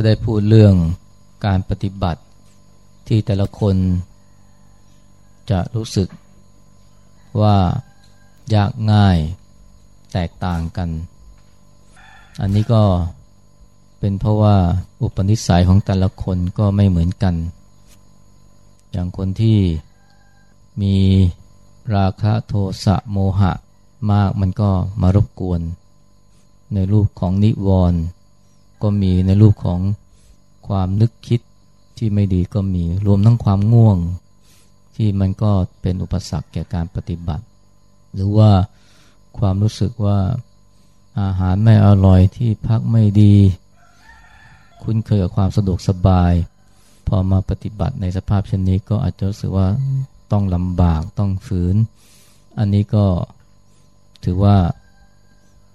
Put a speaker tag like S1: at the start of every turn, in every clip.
S1: ก็ได้พูดเรื่องการปฏิบัติที่แต่ละคนจะรู้สึกว่ายากง่ายแตกต่างกัน อันนี้ก็เป็นเพราะว่าอุปนิสัยของแต่ละคนก็ไม่เหมือนกัน อย่างคนที่มีราคะโทสะโมหะมากมันก็มารบกวน ในรูปของนิวรณ์ ก็มีในรูปของความนึกคิดที่ไม่ดีก็มีรวมทั้งความง่วง ที่มันก็เป็นอุปสรรคแก่การปฏิบัติ หรือว่าความรู้สึกว่าอาหารไม่อร่อยที่พักไม่ดี คุ้นเคยกับความสะดวกสบาย พอมาปฏิบัติในสภาพเช่นนี้ก็อาจจะรู้สึกว่าต้องลำบากต้องฝืน อันนี้ก็ถือว่า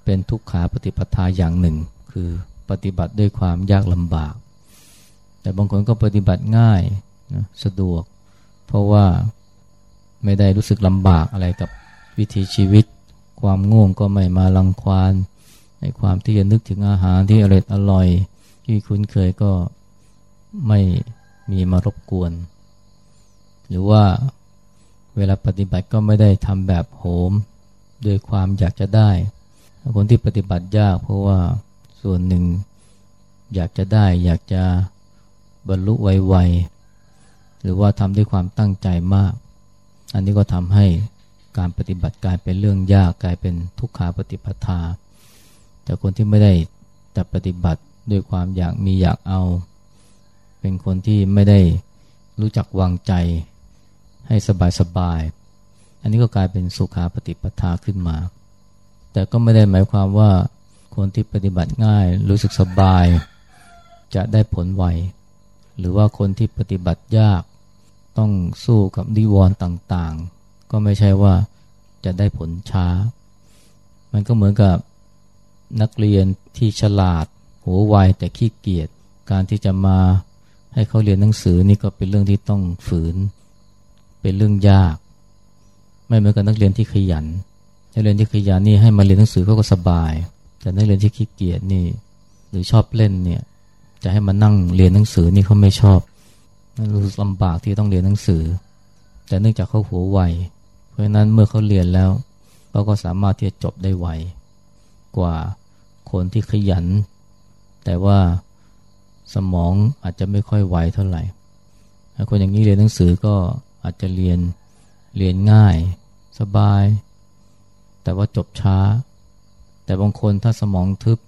S1: เป็นทุกขาปฏิปทาอย่างหนึ่ง คือ ปฏิบัติด้วยความยากลำบาก แต่บางคนก็ปฏิบัติง่ายนะสะดวก เพราะว่าไม่ได้รู้สึกลำบากอะไรกับวิถีชีวิต ความง่วงก็ไม่มาลังควานในความที่จะนึกถึงอาหารที่อร่อยอร่อย ที่คุ้นเคยก็ไม่มีมารบกวน หรือว่าเวลาปฏิบัติก็ไม่ได้ทำแบบโหม ด้วยความอยากจะได้ คนที่ปฏิบัติยากเพราะว่า ส่วนหนึ่ง อยากจะได้อยากจะบรรลุไวๆหรือว่าทำด้วยความตั้งใจมาก อันนี้ก็ทำให้การปฏิบัติกลายเป็นเรื่องยากกลายเป็นทุกขาปฏิปทา แต่คนที่ไม่ได้แต่ปฏิบัติด้วยความอยากมีอยากเอา เป็นคนที่ไม่ได้รู้จักวางใจให้สบายๆอันนี้ก็กลายเป็นสุขาปฏิปทาขึ้นมา แต่ก็ไม่ได้หมายความว่า คนที่ปฏิบัติง่ายรู้สึกสบาย จะได้ผลไว หรือว่าคนที่ปฏิบัติยากต้องสู้กับดิวรต่างๆ ก็ไม่ใช่ว่าจะได้ผลช้า มันก็เหมือนกับนักเรียนที่ฉลาด หัวไวแต่ขี้เกียจการที่จะมาให้เขาเรียนหนังสือนี่ก็เป็นเรื่องที่ต้องฝืน เป็นเรื่องยาก ไม่เหมือนกับนักเรียนที่ขยันนักเรียนที่ขยันนี่ให้มาเรียนหนังสือเขาก็สบาย แต่นักเรียนที่ขี้เกียจนี่ หรือชอบเล่นเนี่ย จะให้มานั่งเรียนหนังสือนี่เขาไม่ชอบรู้สึกลำบากที่ต้องเรียนหนังสือ แต่เนื่องจากเขาหัวไวเพราะฉะนั้นเมื่อเขาเรียนแล้วเขาก็สามารถที่จะจบได้ไวกว่าคนที่ขยัน แต่ว่าสมองอาจจะไม่ค่อยไวเท่าไหร่คนอย่างนี้เรียนหนังสือก็อาจจะเรียนเรียนง่าย สบาย แต่ว่าจบช้า แต่บางคนถ้าสมองทึบ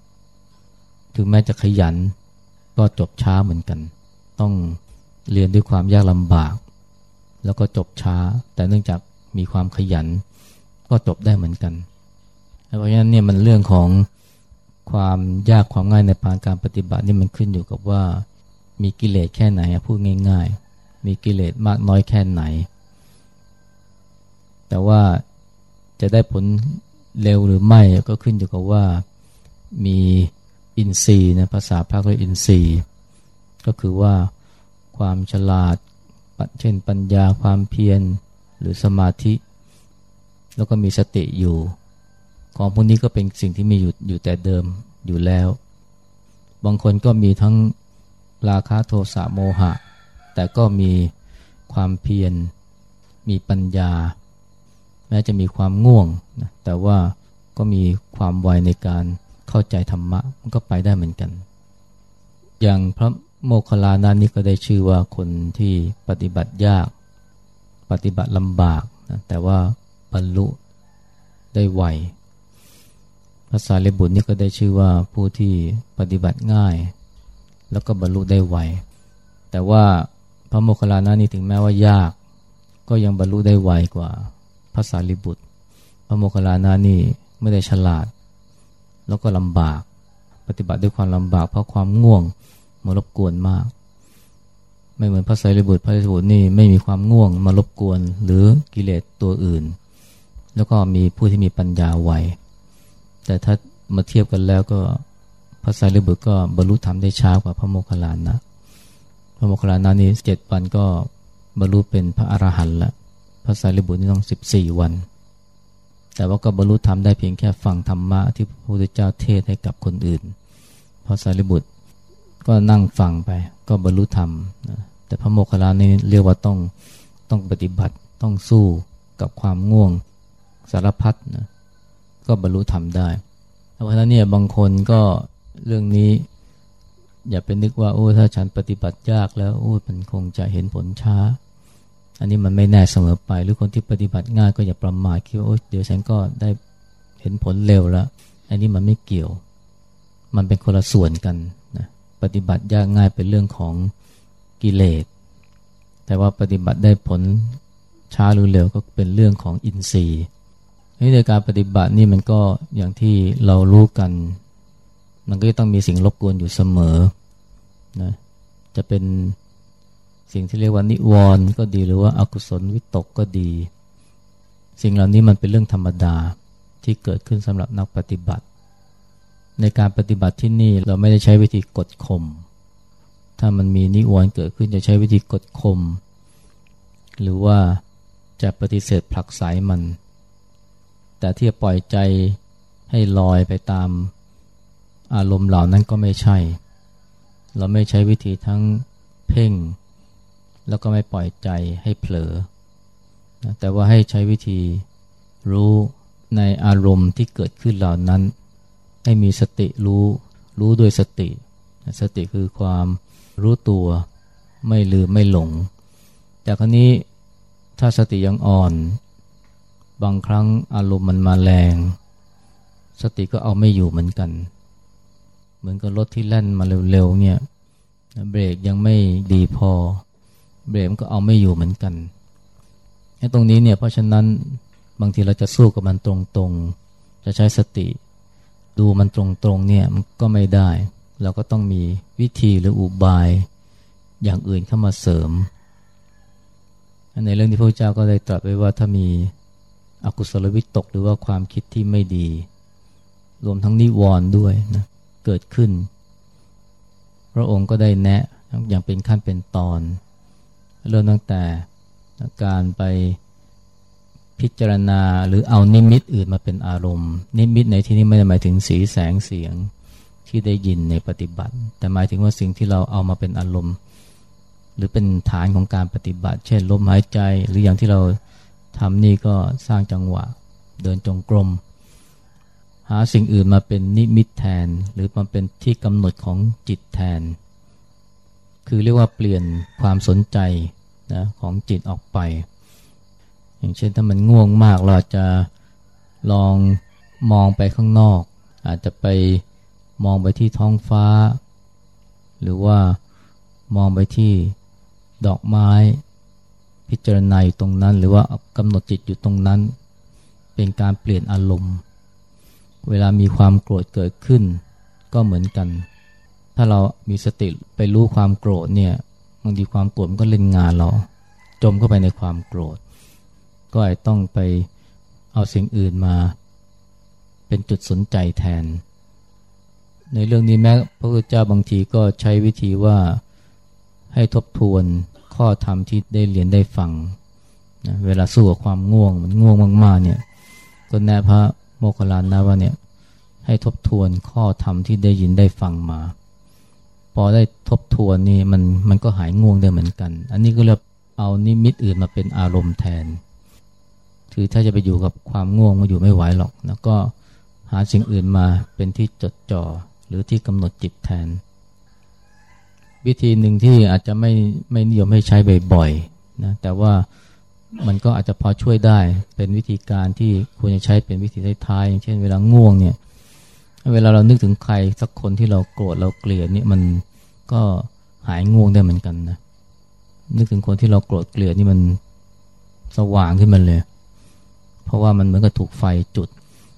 S1: ถึงแม้จะขยัน ก็จบช้าเหมือนกัน ต้องเรียนด้วยความยากลำบาก แล้วก็จบช้า แต่เนื่องจากมีความขยัน ก็จบได้เหมือนกัน เพราะฉะนั้นเนี่ยมันเรื่องของความยากความง่ายในปานการปฏิบัตินี่มันขึ้นอยู่กับว่า มีกิเลสแค่ไหนพูดง่าย ๆ มีกิเลสมากน้อยแค่ไหน แต่ว่าจะได้ผล เร็วหรือไม่ก็ขึ้นอยู่กับว่ามีอินทรีย์นะภาษาพระก็อินทรีย์ ก็คือว่าความฉลาด เช่นปัญญาความเพียรหรือสมาธิ แล้วก็มีสติอยู่ ของพวกนี้ก็เป็นสิ่งที่มีอยู่อยู่แต่เดิมอยู่แล้ว บางคนก็มีทั้งราคะโทสะโมหะ แต่ก็มีความเพียรมีปัญญา แม้จะมีความง่วงนะแต่ว่าก็มีความไวในการเข้าใจธรรมะมันก็ไปได้เหมือนกัน อย่างพระโมคคัลลานันนี่ก็ได้ชื่อว่าคนที่ปฏิบัติยาก ปฏิบัติลำบากนะแต่ว่าบรรลุได้ไวภาษาเลบุตรนี่ก็ได้ชื่อว่าผู้ที่ปฏิบัติง่าย แล้วก็บรรลุได้ไวแต่ว่าพระโมคคัลลานะนี่ถึงแม้ว่ายาก ก็ยังบรรลุได้ไวกว่า ภาษาลิบุตร พระโมคคัลลานะนี่ไม่ได้ฉลาด แล้วก็ลำบาก ปฏิบัติด้วยความลำบาก เพราะความง่วงมารบกวนมาก ไม่เหมือนพระสารีบุตรพระสารีบุตรนี่ไม่มีความง่วงมารบกวน หรือกิเลสตัวอื่น แล้วก็มีผู้ที่มีปัญญาไวแต่ถ้ามาเทียบกันแล้วก็พระสารีบุตรก็บรรลุธรรมได้ช้ากว่าพระโมคคัลลานะ พระโมคคัลลานะนี้เจ็ดวันก็บรรลุเป็นพระอรหันต์ละ พระสารีบุตรนี่ต้องสิบสี่วัน แต่ว่าก็บรรลุธรรมได้เพียงแค่ฟังธรรมะที่พระพุทธเจ้าเทศให้กับคนอื่น พระสารีบุตรก็นั่งฟังไปก็บรรลุธรรม แต่พระโมคคัลลานี่เรียกว่าต้องต้องปฏิบัติต้องสู้กับความง่วงสารพัดนะก็บรรลุธรรมได้เพราะฉะนั้นเนี่ยบางคนก็เรื่องนี้ อย่าไปนึกว่าโอ้ถ้าฉันปฏิบัติยากแล้วโอ้มันคงจะเห็นผลช้า อันนี้มันไม่แน่เสมอไป หรือคนที่ปฏิบัติง่ายก็อย่าประมาทคิดว่าโอ้เดี๋ยวฉันก็ได้เห็นผลเร็วแล้วอันนี้มันไม่เกี่ยว มันเป็นคนละส่วนกันนะปฏิบัติยากง่ายเป็นเรื่องของกิเลส แต่ว่าปฏิบัติได้ผลช้าหรือเร็วก็เป็นเรื่องของอินทรีย์ในการปฏิบัตินี่มันก็อย่างที่เรารู้กัน มันก็ต้องมีสิ่งรบกวนอยู่เสมอนะจะเป็น สิ่งที่เรียกว่านิวรณ์ก็ดีหรือว่าอากุศลวิตกก็ดี สิ่งเหล่านี้มันเป็นเรื่องธรรมดาที่เกิดขึ้นสำหรับนักปฏิบัติ ในการปฏิบัติที่นี่เราไม่ได้ใช้วิธีกดข่มถ้ามันมีนิวรณ์เกิดขึ้นจะใช้วิธีกดข่มหรือว่าจะปฏิเสธผลักไสมัน แต่ที่จะปล่อยใจให้ลอยไปตามอารมณ์เหล่านั้นก็ไม่ใช่ เราไม่ใช้วิธีทั้งเพ่ง แล้วก็ไม่ปล่อยใจให้เผลอ แต่ว่าให้ใช้วิธีรู้ในอารมณ์ที่เกิดขึ้นเหล่านั้น ให้มีสติรู้รู้ด้วยสติ สติคือความรู้ตัวไม่ลืมไม่หลง แต่ครั้นี้ถ้าสติยังอ่อน บางครั้งอารมณ์มันมาแรง สติก็เอาไม่อยู่เหมือนกัน เหมือนกับรถที่แล่นมาเร็วๆเนี่ยเบรกยังไม่ดีพอ เบรกก็เอาไม่อยู่เหมือนกันไอ้ตรงนี้เนี่ยเพราะฉะนั้นบางทีเราจะสู้กับมันตรงๆ จะใช้สติ ดูมันตรงๆเนี่ยมันก็ไม่ได้ เราก็ต้องมีวิธีหรืออุบายอย่างอื่นเข้ามาเสริมในเรื่องที่พระเจ้าก็ได้ตรัสไว้ว่าถ้ามีอกุศลวิตกหรือว่าความคิดที่ไม่ดี รวมทั้งนิวรณ์ด้วยนะเกิดขึ้น พระองค์ก็ได้แนะอย่างเป็นขั้นเป็นตอน เริ่มตั้งแต่การไปพิจารณาหรือเอานิมิตอื่นมาเป็นอารมณ์ นิมิตในที่นี้ไม่ได้หมายถึงสีแสงเสียงที่ได้ยินในปฏิบัติ แต่หมายถึงว่าสิ่งที่เราเอามาเป็นอารมณ์ หรือเป็นฐานของการปฏิบัติ เช่นลมหายใจหรืออย่างที่เราทำนี่ก็สร้างจังหวะเดินจงกรม หาสิ่งอื่นมาเป็นนิมิตแทน หรือมาเป็นที่กำหนดของจิตแทน คือเรียกว่าเปลี่ยนความสนใจนะของจิตออกไป อย่างเช่นถ้ามันง่วงมากเราจะลองมองไปข้างนอก อาจจะไปมองไปที่ท้องฟ้า หรือว่ามองไปที่ดอกไม้ พิจารณาอยู่ตรงนั้น หรือว่ากำหนดจิตอยู่ตรงนั้น เป็นการเปลี่ยนอารมณ์ เวลามีความโกรธเกิดขึ้น ก็เหมือนกัน ถ้าเรามีสติไปรู้ความโกรธเนี่ยบางทีความโกรธมันก็เล่นงานเรา จมเข้าไปในความโกรธ ก็อาจต้องไปเอาสิ่งอื่นมา เป็นจุดสนใจแทน ในเรื่องนี้แม้พระพุทธเจ้าบางทีก็ใช้วิธีว่าให้ทบทวนข้อธรรมที่ได้เรียนได้ฟังนะเวลาสู้กับความง่วงมันง่วงมากๆเนี่ยก็แนะพระโมคคัลลานะว่าเนี่ยให้ทบทวนข้อธรรมที่ได้ยินได้ฟังมา พอได้ทบทวนนี่มันมันก็หายง่วงได้เหมือนกัน อันนี้ก็เรียกเอานิมิตอื่นมาเป็นอารมณ์แทน คือถ้าจะไปอยู่กับความง่วงมันอยู่ไม่ไหวหรอกแล้วก็หาสิ่งอื่นมาเป็นที่จดจ่อหรือที่กำหนดจิตแทน วิธีหนึ่งที่อาจจะไม่ไม่นิยมให้ใช้บ่อยๆนะแต่ว่ามันก็อาจจะพอช่วยได้เป็นวิธีการที่ควรจะใช้เป็นวิธีท้ายๆอย่างเช่นเวลาง่วงเนี่ย เวลาเรานึกถึงใครสักคนที่เราโกรธเราเกลียดนี่มันก็หายง่วงได้เหมือนกันนะนึกถึงคนที่เราโกรธเกลียดนี่มันสว่างขึ้นมาเลย เพราะว่ามันเหมือนกับถูกไฟจุด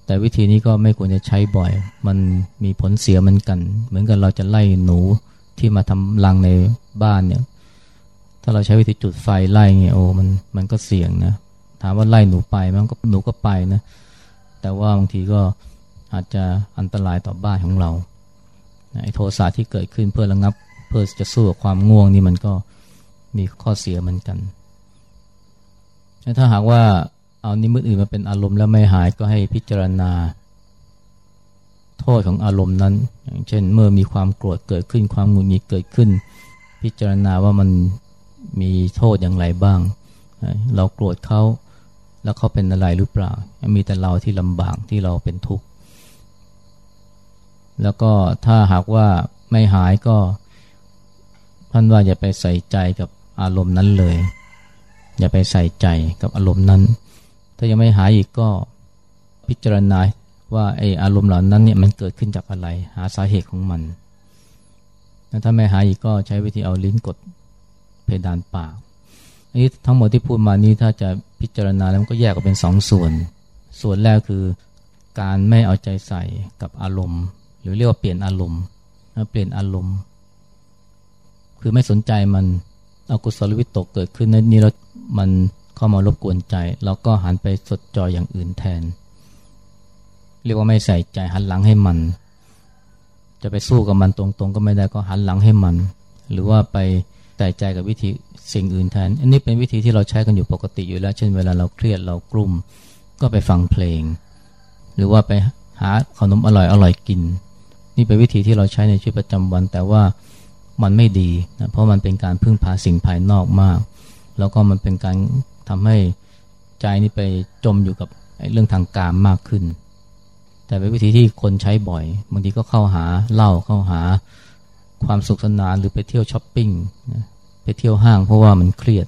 S1: แต่วิธีนี้ก็ไม่ควรจะใช้บ่อย มันมีผลเสียเหมือนกัน เหมือนกับเราจะไล่หนูที่มาทำรังในบ้านเนี่ย ถ้าเราใช้วิธีจุดไฟไล่เงี้ยโอ้มันมันก็เสี่ยงนะ ถามว่าไล่หนูไปมันก็หนูก็ไปนะ แต่ว่าบางทีก็ อาจจะอันตรายต่อบ้านของเราไอ้โทสะที่เกิดขึ้นเพื่อระงับ เพื่อจะสู้กับความง่วงนี่มันก็มีข้อเสียเหมือนกันถ้าหากว่าเอานิมิตอื่นมาเป็นอารมณ์แล้วไม่หายก็ให้พิจารณา โทษของอารมณ์นั้น อย่างเช่นเมื่อมีความโกรธเกิดขึ้นความหงุดหงิดเกิดขึ้น พิจารณาว่ามันมีโทษอย่างไรบ้าง เราโกรธเขาแล้วเขาเป็นอะไรหรือเปล่า มีแต่เราที่ลำบากที่เราเป็นทุกข์ แล้วก็ถ้าหากว่าไม่หายก็ท่านว่าอย่าไปใส่ใจกับอารมณ์นั้นเลย อย่าไปใส่ใจกับอารมณ์นั้น ถ้ายังไม่หายอีกก็พิจารณาว่าไออารมณ์เหล่านั้นเนี่ยมันเกิดขึ้นจากอะไร หาสาเหตุของมันถ้าไม่หายอีกก็ใช้วิธีเอาลิ้นกดเพดานปากอันนี้ทั้งหมดที่พูดมานี้ถ้าจะพิจารณาแล้วมันก็แยกออกเป็นสองส่วน ส่วนแรกคือการไม่เอาใจใส่กับอารมณ์ รือเรียกว่าเปลี่ยนอารมณ์เปลี่ยนอารมณ์ คือไม่สนใจมันเอากุศลวิตกเกิดขึ้นนี้เรามันเข้ามารบกวนใจ เราก็หันไปสดจออย่างอื่นแทน เรียกว่าไม่ใส่ใจหันหลังให้มัน จะไปสู้กับมันตรงๆ ก็ไม่ได้ก็หันหลังให้มัน หรือว่าไปใส่ใจกับวิธีสิ่งอื่นแทน อันนี้เป็นวิธีที่เราใช้กันอยู่ปกติอยู่แล้ว เช่นเวลาเราเครียดเรากลุ่ม ก็ไปฟังเพลง หรือว่าไปหาขนมอร่อยอร่อยกิน นี่เป็นวิธีที่เราใช้ในชีวิตประจำวัน แต่ว่ามันไม่ดีนะเพราะมันเป็นการพึ่งพาสิ่งภายนอกมาก แล้วก็มันเป็นการทำให้ใจนี่ไปจมอยู่กับเรื่องทางการมากขึ้น แต่เป็นวิธีที่คนใช้บ่อยบางทีก็เข้าหาเหล้าเข้าหาความสุขสนานหรือไปเที่ยวช้อปปิ้งนะไปเที่ยวห้างเพราะว่ามันเครียด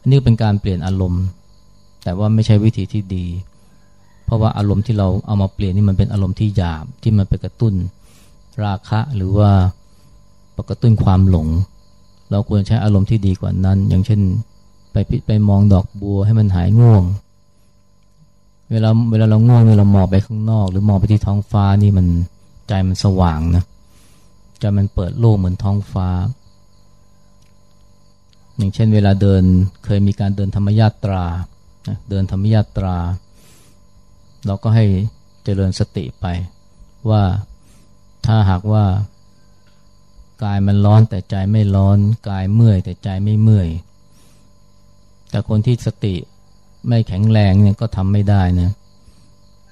S1: อันนี้เป็นการเปลี่ยนอารมณ์ แต่ว่าไม่ใช่วิธีที่ดี เพราะว่าอารมณ์ที่เราเอามาเปลี่ยนนี่มันเป็นอารมณ์ที่หยาบที่มันไปกระตุ้นราคะหรือว่าปกระตุ้นความหลง เราควรใช้อารมณ์ที่ดีกว่านั้น อย่างเช่น ไปไปมองดอกบัวให้มันหายง่วง เวลาเวลาเราง่วงเรามองไปข้างนอก หรือมองไปที่ท้องฟ้านี่มันใจมันสว่างนะใจมันเปิดโล่งเหมือนท้องฟ้า อย่างเช่น เวลาเดินเคยมีการเดินธรรมยาตราเดินธรรมยาตรา เราก็ให้เจริญสติไป ว่าถ้าหากว่ากายมันร้อนแต่ใจไม่ร้อน กายเมื่อยแต่ใจไม่เมื่อย แต่คนที่สติไม่แข็งแรงเนี่ยก็ทำไม่ได้นะ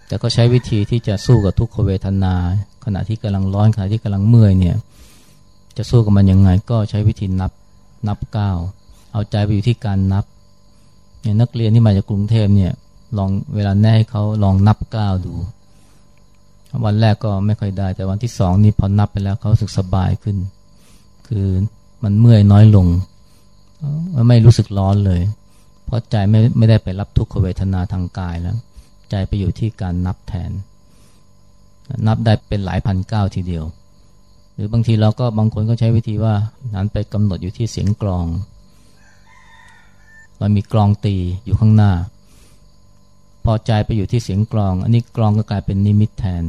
S1: แต่ก็ใช้วิธีที่จะสู้กับทุกขเวทนา ขณะที่กำลังร้อนขณะที่กำลังเมื่อยเนี่ยจะสู้กับมันยังไงก็ใช้วิธีนับนับก้าวเอาใจไปอยู่ที่การนับเนี่ยนักเรียนที่มาจากกรุงเทพเนี่ย ลองเวลาแน่ให้เขาลองนับก้าวดู วันแรกก็ไม่ค่อยได้ แต่วันที่สองนี่พอนับไปแล้วเขาสึกสบายขึ้น คือมันเมื่อยน้อยลง ไม่รู้สึกร้อนเลย เพราะใจไม่ไม่ได้ไปรับทุกขเวทนาทางกายแล้ว ใจไปอยู่ที่การนับแทน นับได้เป็นหลายพันก้าวทีเดียว หรือบางทีเราก็บางคนก็ใช้วิธีว่านั้นไปกำหนดอยู่ที่เสียงกลองเรามีกลองตีอยู่ข้างหน้า พอใจไปอยู่ที่เสียงกลอง อันนี้กลองก็กลายเป็นนิมิตแทน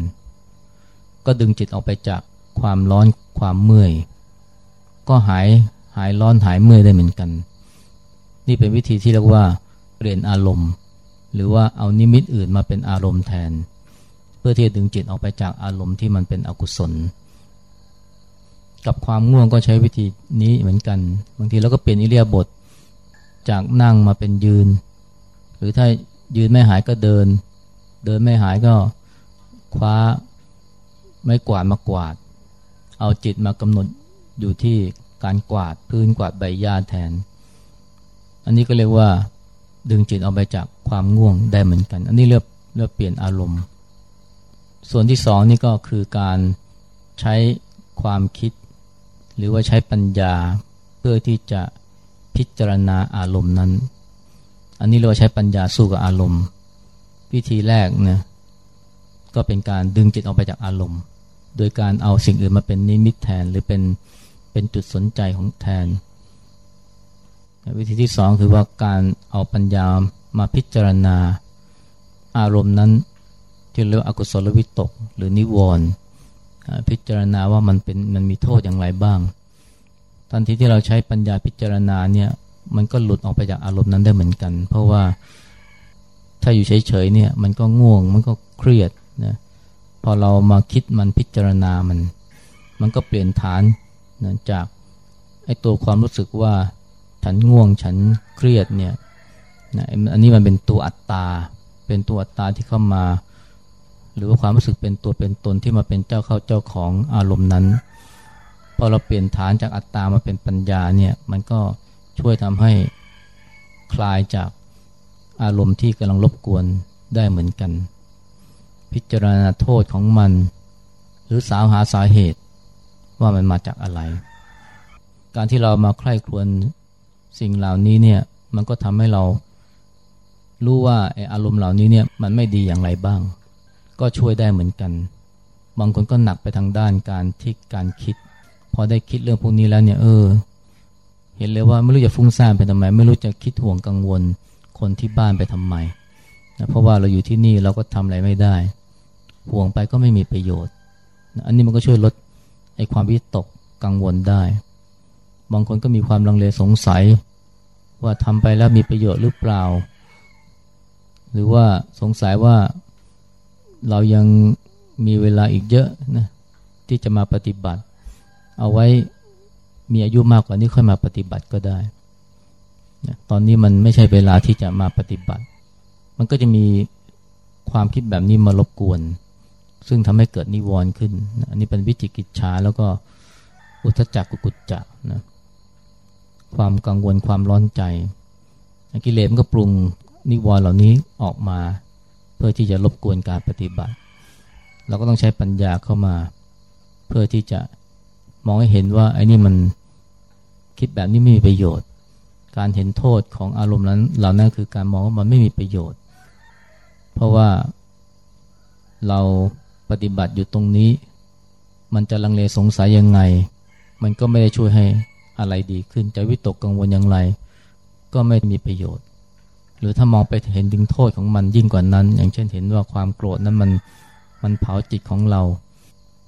S1: ก็ดึงจิตออกไปจากความร้อนความเมื่อย ก็หายหายร้อนหายเมื่อยได้เหมือนกัน นี่เป็นวิธีที่เรียกว่าเปลี่ยนอารมณ์ หรือว่าเอานิมิตอื่นมาเป็นอารมณ์แทน เพื่อที่จะดึงจิตออกไปจากอารมณ์ที่มันเป็นอกุศล กับความง่วงก็ใช้วิธีนี้เหมือนกัน บางทีเราก็เปลี่ยนอิเลียบทจากนั่งมาเป็นยืน หรือถ้า ยืนไม่หายก็เดิน เดินไม่หายก็คว้าไม่กวาดมากวาด เอาจิตมากำหนดอยู่ที่การกวาดพื้นกวาดใบหญ้าแทน อันนี้ก็เรียกว่าดึงจิตออกไปจากความง่วงได้เหมือนกัน อันนี้เรียกเรียกเปลี่ยนอารมณ์ ส่วนที่สองนี่ก็คือการใช้ความคิด หรือว่าใช้ปัญญาเพื่อที่จะพิจารณาอารมณ์นั้น อันนี้เราใช้ปัญญาสู้กับอารมณ์ วิธีแรกนะก็เป็นการดึงจิตออกไปจากอารมณ์ โดยการเอาสิ่งอื่นมาเป็นนิมิตแทน หรือเป็นเป็นจุดสนใจของแทน วิธีที่สองคือว่าการเอาปัญญามาพิจารณาอารมณ์นั้นที่เรียกว่าอกุศลวิตก หรือนิวรณ์พิจารณาว่ามันเป็นมันมีโทษอย่างไรบ้าง ทันทีที่เราใช้ปัญญาพิจารณาเนี่ย มันก็หลุดออกไปจากอารมณ์นั้นได้เหมือนกัน เพราะว่าถ้าอยู่เฉยๆเนี่ยมันก็ง่วงมันก็เครียดนะพอเรามาคิดมันพิจารณามัน มันก็เปลี่ยนฐานนะจากไอ้ตัวความรู้สึกว่าฉันง่วงฉันเครียดเนี่ยนะอันนี้มันเป็นตัวอัตตา เป็นตัวอัตตาที่เข้ามา หรือว่าความรู้สึกเป็นตัวเป็นตนที่มาเป็นเจ้าเข้าเจ้าของอารมณ์นั้น พอเราเปลี่ยนฐานจากอัตตามาเป็นปัญญาเนี่ยมันก็ ช่วยทำให้คลายจากอารมณ์ที่กำลังรบกวนได้เหมือนกัน พิจารณาโทษของมัน หรือสาวหาสาเหตุว่ามันมาจากอะไร การที่เรามาใคร่ครวญสิ่งเหล่านี้เนี่ยมันก็ทำให้เรารู้ว่าไออารมณ์เหล่านี้เนี่ยมันไม่ดีอย่างไรบ้าง ก็ช่วยได้เหมือนกัน บางคนก็หนักไปทางด้านการที่การคิด พอได้คิดเรื่องพวกนี้แล้วเนี่ยเออ เห็นเลยว่าไม่รู้จะฟุ้งซ่านไปทำไม ไม่รู้จะคิดห่วงกังวลคนที่บ้านไปทำไมนะเพราะว่าเราอยู่ที่นี่เราก็ทำอะไรไม่ได้ ห่วงไปก็ไม่มีประโยชน์นะอันนี้มันก็ช่วยลดไอ้ความวิตกกังวลได้ บางคนก็มีความลังเลสงสัย ว่าทำไปแล้วมีประโยชน์หรือเปล่า หรือว่าสงสัยว่าเรายังมีเวลาอีกเยอะนะที่จะมาปฏิบัติ เอาไว้ มีอายุมากกว่านี้ค่อยมาปฏิบัติก็ได้ ตอนนี้มันไม่ใช่เวลาที่จะมาปฏิบัติ มันก็จะมีความคิดแบบนี้มารบกวน ซึ่งทำให้เกิดนิวรณ์ขึ้น อันนี้เป็นวิจิกิจฉาแล้วก็อุทจักกุกุจจะนะความกังวลความร้อนใจ กิเลสมันก็ปรุงนิวรณ์เหล่านี้ออกมา เพื่อที่จะรบกวนการปฏิบัติ เราก็ต้องใช้ปัญญาเข้ามา เพื่อที่จะมองให้เห็นว่าไอ้นี่มัน คิดแบบนี้ไม่มีประโยชน์ การเห็นโทษของอารมณ์นั้นเหล่านั้นคือการมองว่ามันไม่มีประโยชน์ เพราะว่าเราปฏิบัติอยู่ตรงนี้ มันจะลังเลสงสัยยังไง มันก็ไม่ได้ช่วยให้อะไรดีขึ้นจะวิตกกังวลอย่างไร ก็ไม่มีประโยชน์ หรือถ้ามองไปเห็นถึงโทษของมันยิ่งกว่านั้น อย่างเช่นเห็นว่าความโกรธนั้นมันมันเผาจิตของเรา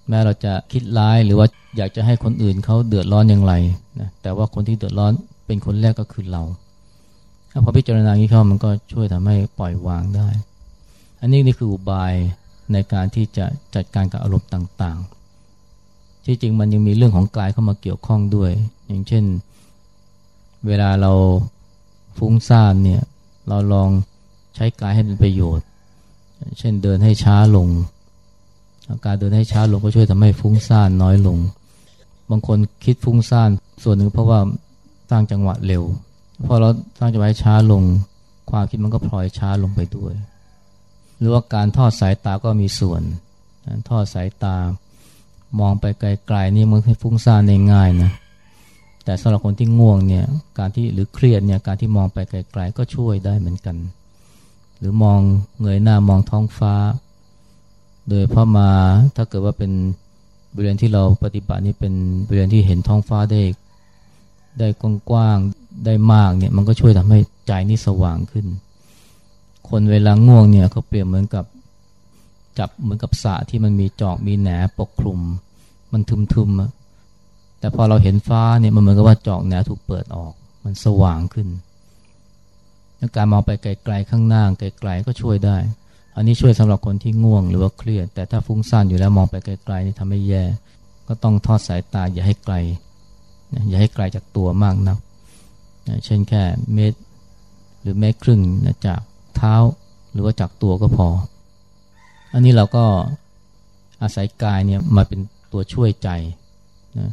S1: แม้เราจะคิดร้ายหรือว่าอยากจะให้คนอื่นเขาเดือดร้อนอย่างไรนะแต่ว่าคนที่เดือดร้อนเป็นคนแรกก็คือเราถ้าพอพิจารณาอย่างนี้เข้ามันก็ช่วยทำให้ปล่อยวางได้ อันนี้นี่คืออุบายในการที่จะจัดการกับอารมณ์ต่างๆ ที่จริงมันยังมีเรื่องของกายเข้ามาเกี่ยวข้องด้วย อย่างเช่น เวลาเราฟุ้งซ่านเนี่ยเราลองใช้กายให้เป็นประโยชน์ เช่นเดินให้ช้าลง การเดินให้ช้าลงก็ช่วยทำให้ฟุ้งซ่านน้อยลง บางคนคิดฟุ้งซ่านส่วนหนึ่งเพราะว่าสร้างจังหวะเร็วพอเราสร้างจังหวะช้าลง ความคิดมันก็พลอยช้าลงไปด้วย หรือว่าการทอดสายตาก็มีส่วนทอดสายตามองไปไกลๆนี่มันให้ฟุ้งซ่านง่ายๆนะแต่สำหรับคนที่ง่วงเนี่ยการที่หรือเครียดเนี่ยการที่มองไปไกลๆก็ช่วยได้เหมือนกัน หรือมองเงยหน้ามองท้องฟ้า โดยเพราะมาถ้าเกิดว่าเป็นบริเวณที่เราปฏิบัตินี่เป็นบริเวณที่เห็นท้องฟ้าได้ได้กว้างๆได้มากเนี่ยมันก็ช่วยทำให้ใจนี่สว่างขึ้น คนเวลาง่วงเนี่ยเขาเปรียบเหมือนกับจับเหมือนกับสระที่มันมีจอกมีแหนปกคลุม มันทึมๆแต่พอเราเห็นฟ้าเนี่ยมันเหมือนกับว่าจอกแหนถูกเปิดออก มันสว่างขึ้นการมองไปไกลๆข้างหน้าไกลๆก็ช่วยได้ อันนี้ช่วยสำหรับคนที่ง่วงหรือว่าเครียด แต่ถ้าฟุ้งซ่านอยู่แล้วมองไปไกลๆนี่ทำให้แย่ ก็ต้องทอดสายตาอย่าให้ไกล อย่าให้ไกลจากตัวมากนะนะเช่นแค่เมตร หรือเมตรครึ่งนะจากเท้าหรือว่าจากตัวก็พอ อันนี้เราก็อาศัยกายเนี่ยมาเป็นตัวช่วยใจนะ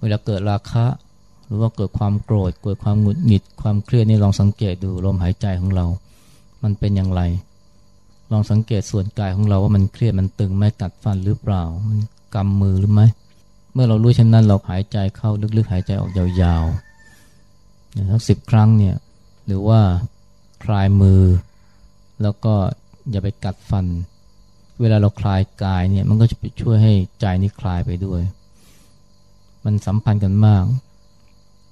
S1: เวลาเกิดราคะหรือว่าเกิดความโกรธ เกิดความหงุดหงิด ความเครียดนี่ลองสังเกตดูลมหายใจของเรา มันเป็นอย่างไร ลองสังเกตส่วนกายของเราว่ามันเครียดมันตึงไหมกัดฟันหรือเปล่า มันกำมือหรือไม่เมื่อเรารู้เช่นนั้นเราหายใจเข้าลึกๆหายใจออกยาวๆทั้งสิบครั้งเนี่ยหรือว่าคลายมือ แล้วก็อย่าไปกัดฟัน เวลาเราคลายกายเนี่ยมันก็จะไปช่วยให้ใจนี้คลายไปด้วย มันสัมพันธ์กันมาก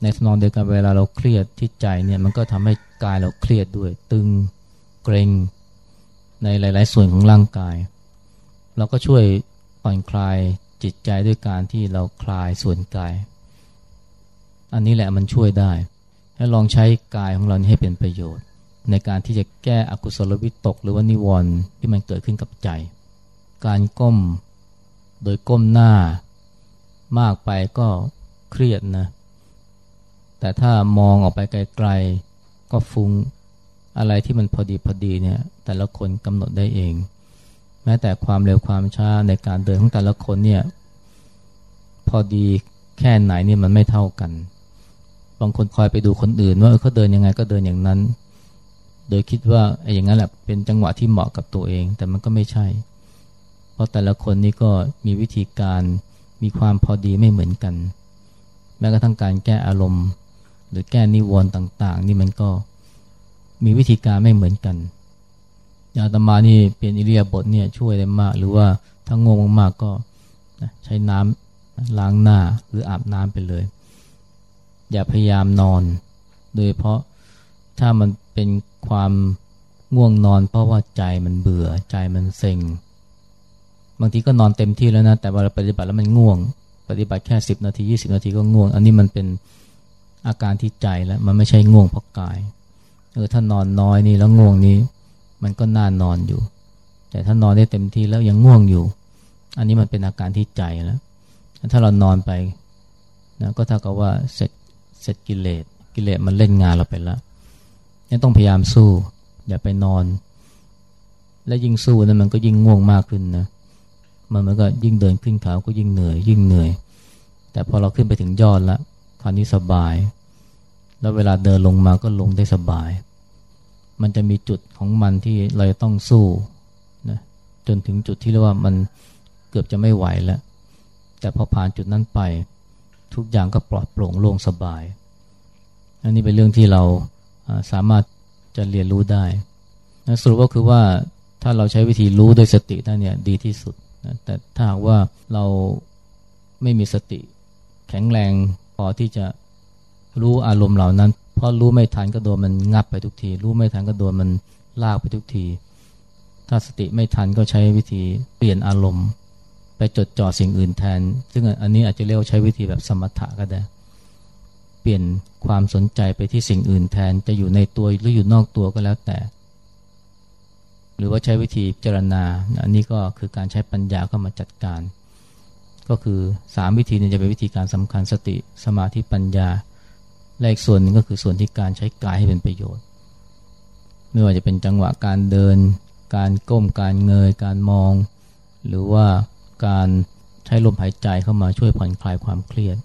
S1: ในสมองเดียวกันเวลาเราเครียดที่ใจเนี่ยมันก็ทำให้กายเราเครียดด้วย ตึงเกร็ง ในหลาย ๆ ส่วนของร่างกาย เราก็ช่วยผ่อนคลายจิตใจด้วยการที่เราคลายส่วนกาย อันนี้แหละมันช่วยได้ ให้ลองใช้กายของเราให้เป็นประโยชน์ ในการที่จะแก้อกุศลวิตก หรือว่านิวรณ์ที่มันเกิดขึ้นกับใจ การก้มโดยก้มหน้ามากไปก็เครียดนะ แต่ถ้ามองออกไปไกล ๆ ก็ฟุง้งอะไรที่มันพอดีพอดีเนี่ย แต่ละคนกำหนดได้เอง แม้แต่ความเร็วความช้าในการเดินของแต่ละคนเนี่ยพอดีแค่ไหนเนี่ยมันไม่เท่ากัน บางคนคอยไปดูคนอื่น ว่าเขาเดินยังไงก็เดินอย่างนั้น โดยคิดว่าไอ้อย่างนั้นแหละเป็นจังหวะที่เหมาะกับตัวเอง แต่มันก็ไม่ใช่ เพราะแต่ละคนนี่ก็มีวิธีการมีความพอดีไม่เหมือนกัน แม้กระทั่งการแก้อารมณ์ หรือแก้นิวรณ์ต่าง ๆ นี่มันก็มีวิธีการไม่เหมือนกัน อย่าตมานี่เป็นอิเลียบทเนี่ยช่วยได้มาก หรือว่าถ้าง่วงมากๆก็ใช้น้ำล้างหน้าหรืออาบน้ำไปเลย อย่าพยายามนอน โดยเพราะถ้ามันเป็นความง่วงนอน เพราะว่าใจมันเบื่อใจมันเซ็ง บางทีก็นอนเต็มที่แล้วนะ แต่เวลาปฏิบัติแล้วมันง่วง ปฏิบัติแค่สิบนาทียี่สิบนาทีก็ง่วง อันนี้มันเป็นอาการที่ใจแล้ว มันไม่ใช่ง่วงเพราะกายเออถ้านอนน้อยนี่แล้วง่วงนี้ มันก็น่านอนอยู่ แต่ถ้านอนได้เต็มที่แล้วยังง่วงอยู่ อันนี้มันเป็นอาการที่ใจแล้ว ถ้าเรานอนไปนะก็เท่ากับว่าเสร็จเสร็จกิเลสกิเลสมันเล่นงานเราไปแล้วยังต้องพยายามสู้ อย่าไปนอน และยิ่งสู้นั้นมันก็ยิ่งง่วงมากขึ้นนะมันมันก็ยิ่งเดินขึ้นเขาก็ยิ่งเหนื่อย ยิ่งเหนื่อย แต่พอเราขึ้นไปถึงยอดแล้วคราวนี้สบาย แล้วเวลาเดินลงมาก็ลงได้สบาย มันจะมีจุดของมันที่เราจะต้องสู้นะจนถึงจุดที่เรียกว่ามันเกือบจะไม่ไหวแล้ว แต่พอผ่านจุดนั้นไป ทุกอย่างก็ปลอดโปร่งโล่งสบาย อันนี้เป็นเรื่องที่เราสามารถจะเรียนรู้ได้สรุปก็คือว่าถ้าเราใช้วิธีรู้โดยสตินั่นเนี่ยดีที่สุดนะแต่ถ้าหากว่าเราไม่มีสติ แข็งแรงพอที่จะรู้อารมณ์เหล่านั้น ราะรู้ไม่ทันก็โดนมันงับไปทุกที รู้ไม่ทันก็โดนมันลากไปทุกที ถ้าสติไม่ทันก็ใช้วิธีเปลี่ยนอารมณ์ ไปจดจ่อสิ่งอื่นแทน ซึ่งอันนี้อาจจะเรียกว่าใช้วิธีแบบสมถะก็ได้ เปลี่ยนความสนใจไปที่สิ่งอื่นแทน จะอยู่ในตัวหรืออยู่นอกตัวก็แล้วแต่ หรือว่าใช้วิธีเจรณา อันนี้ก็คือการใช้ปัญญาเข้ามาจัดการ ก็คือสามวิธีนี้จะเป็นวิธีการสำคัญสติสมาธิปัญญา และอีกส่วนหนึ่งก็คือส่วนที่การใช้กายให้เป็นประโยชน์ ไม่ว่าจะเป็นจังหวะการเดิน การก้มการเงย การมอง หรือว่าการใช้ลมหายใจเข้ามาช่วยผ่อนคลายความเครียด